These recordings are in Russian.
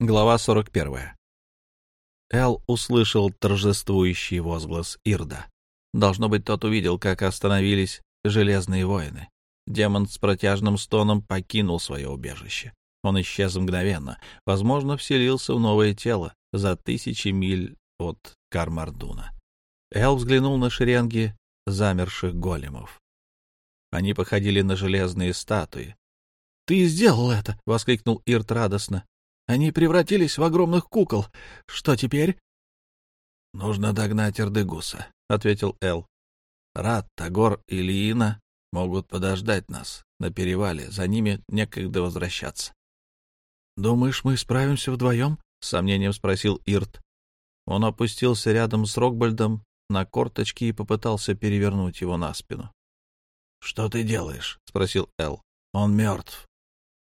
Глава 41. Эл услышал торжествующий возглас Ирда. Должно быть, тот увидел, как остановились железные воины. Демон с протяжным стоном покинул свое убежище. Он исчез мгновенно, возможно, вселился в новое тело за тысячи миль от Кармардуна. Эл взглянул на шеренги замерших големов. Они походили на железные статуи. — Ты сделал это! — воскликнул Ирт радостно. Они превратились в огромных кукол. Что теперь? — Нужно догнать Эрдегуса, — ответил Эл. — Рад, Тагор и Лиина могут подождать нас на перевале. За ними некогда возвращаться. — Думаешь, мы справимся вдвоем? — с сомнением спросил Ирт. Он опустился рядом с Рокбальдом на корточки и попытался перевернуть его на спину. — Что ты делаешь? — спросил Эл. — Он мертв. —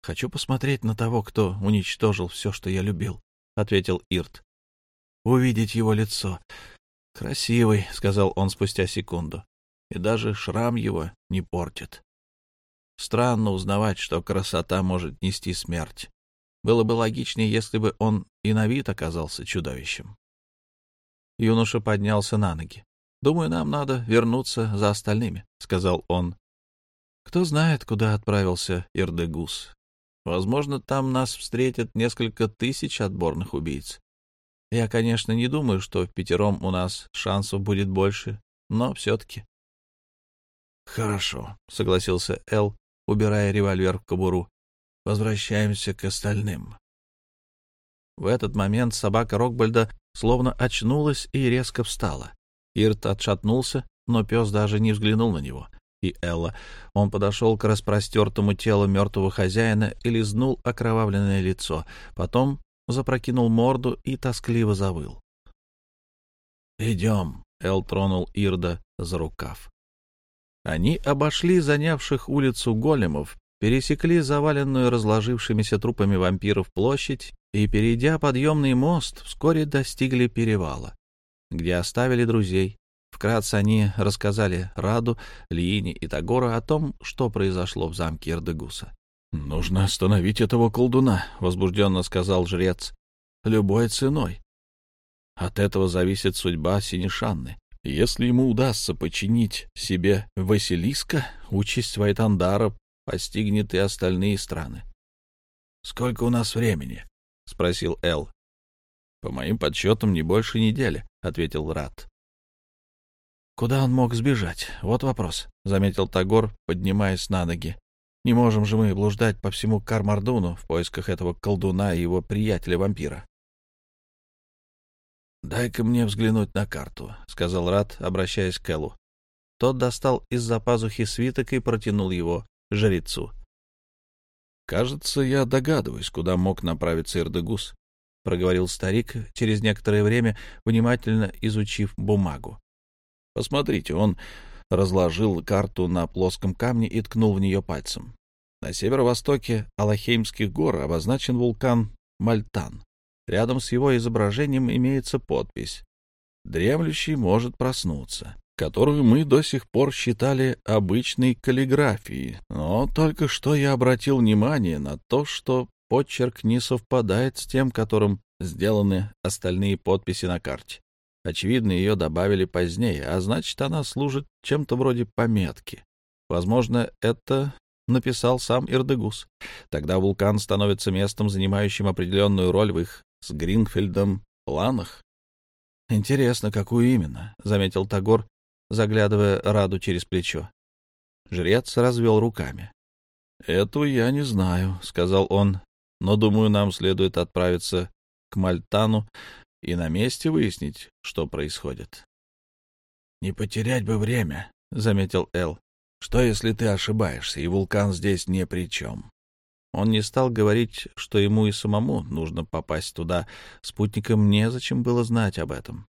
Хочу посмотреть на того, кто уничтожил все, что я любил, — ответил Ирт. — Увидеть его лицо. — Красивый, — сказал он спустя секунду, — и даже шрам его не портит. Странно узнавать, что красота может нести смерть. Было бы логичнее, если бы он и на вид оказался чудовищем. Юноша поднялся на ноги. — Думаю, нам надо вернуться за остальными, — сказал он. Кто знает, куда отправился Ирдегус. Возможно, там нас встретят несколько тысяч отборных убийц. Я, конечно, не думаю, что в пятером у нас шансов будет больше, но все-таки. — Хорошо, — согласился Эл, убирая револьвер в кобуру. — Возвращаемся к остальным. В этот момент собака Рокбальда словно очнулась и резко встала. Ирт отшатнулся, но пес даже не взглянул на него и Элла. Он подошел к распростертому телу мертвого хозяина и лизнул окровавленное лицо. Потом запрокинул морду и тоскливо завыл. «Идем», — Эл тронул Ирда за рукав. Они обошли занявших улицу големов, пересекли заваленную разложившимися трупами вампиров площадь и, перейдя подъемный мост, вскоре достигли перевала, где оставили друзей. Вкратце они рассказали Раду, Лиине и Тагору о том, что произошло в замке Эрдегуса. — Нужно остановить этого колдуна, — возбужденно сказал жрец. — Любой ценой. От этого зависит судьба Синишанны. Если ему удастся починить себе Василиска, участь Вайтандара постигнет и остальные страны. — Сколько у нас времени? — спросил Эл. — По моим подсчетам, не больше недели, — ответил Рад. Куда он мог сбежать? Вот вопрос, — заметил Тагор, поднимаясь на ноги. Не можем же мы блуждать по всему Кармардуну в поисках этого колдуна и его приятеля-вампира. «Дай-ка мне взглянуть на карту», — сказал Рат, обращаясь к Элу. Тот достал из-за пазухи свиток и протянул его жрецу. «Кажется, я догадываюсь, куда мог направиться Ирдегус», — проговорил старик через некоторое время, внимательно изучив бумагу. Посмотрите, он разложил карту на плоском камне и ткнул в нее пальцем. На северо-востоке Алахеймских гор обозначен вулкан Мальтан. Рядом с его изображением имеется подпись «Дремлющий может проснуться», которую мы до сих пор считали обычной каллиграфией. Но только что я обратил внимание на то, что почерк не совпадает с тем, которым сделаны остальные подписи на карте. Очевидно, ее добавили позднее, а значит, она служит чем-то вроде пометки. Возможно, это написал сам Ирдегус. Тогда вулкан становится местом, занимающим определенную роль в их с Гринфельдом планах. Интересно, какую именно, — заметил Тагор, заглядывая Раду через плечо. Жрец развел руками. — Этого я не знаю, — сказал он, — но, думаю, нам следует отправиться к Мальтану и на месте выяснить, что происходит. — Не потерять бы время, — заметил Эл. — Что, если ты ошибаешься, и вулкан здесь ни при чем? Он не стал говорить, что ему и самому нужно попасть туда. Спутникам незачем было знать об этом.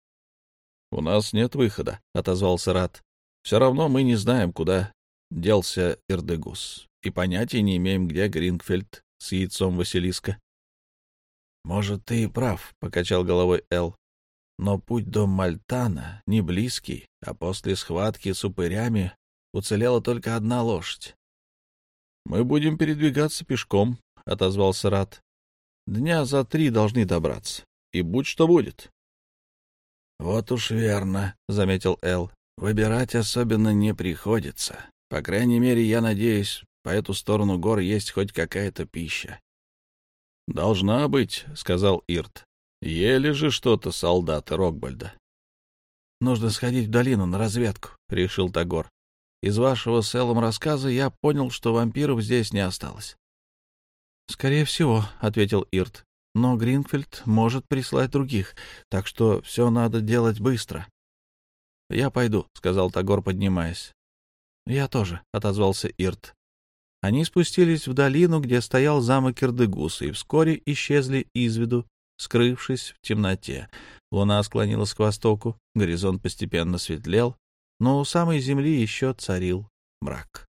— У нас нет выхода, — отозвался Рат. — Все равно мы не знаем, куда делся Ирдегус, и понятия не имеем, где Грингфельд с яйцом Василиска. «Может, ты и прав», — покачал головой Эл. «Но путь до Мальтана не близкий, а после схватки с упырями уцелела только одна лошадь». «Мы будем передвигаться пешком», — отозвался Рат. Дня за три должны добраться. И будь что будет. — Вот уж верно, — заметил Эл. — Выбирать особенно не приходится. По крайней мере, я надеюсь, по эту сторону гор есть хоть какая-то пища. — Должна быть, — сказал Ирт. — Ели же что-то солдаты Рокбальда. — Нужно сходить в долину на разведку, — решил Тагор. Из вашего с Эллом рассказа я понял, что вампиров здесь не осталось. — Скорее всего, — ответил Ирт. — Но Гринфельд может прислать других, так что все надо делать быстро. — Я пойду, — сказал Тагор, поднимаясь. — Я тоже, — отозвался Ирт. Они спустились в долину, где стоял замок Ирдегуса, и вскоре исчезли из виду, скрывшись в темноте. Луна склонилась к востоку, горизонт постепенно светлел, но у самой земли еще царил мрак.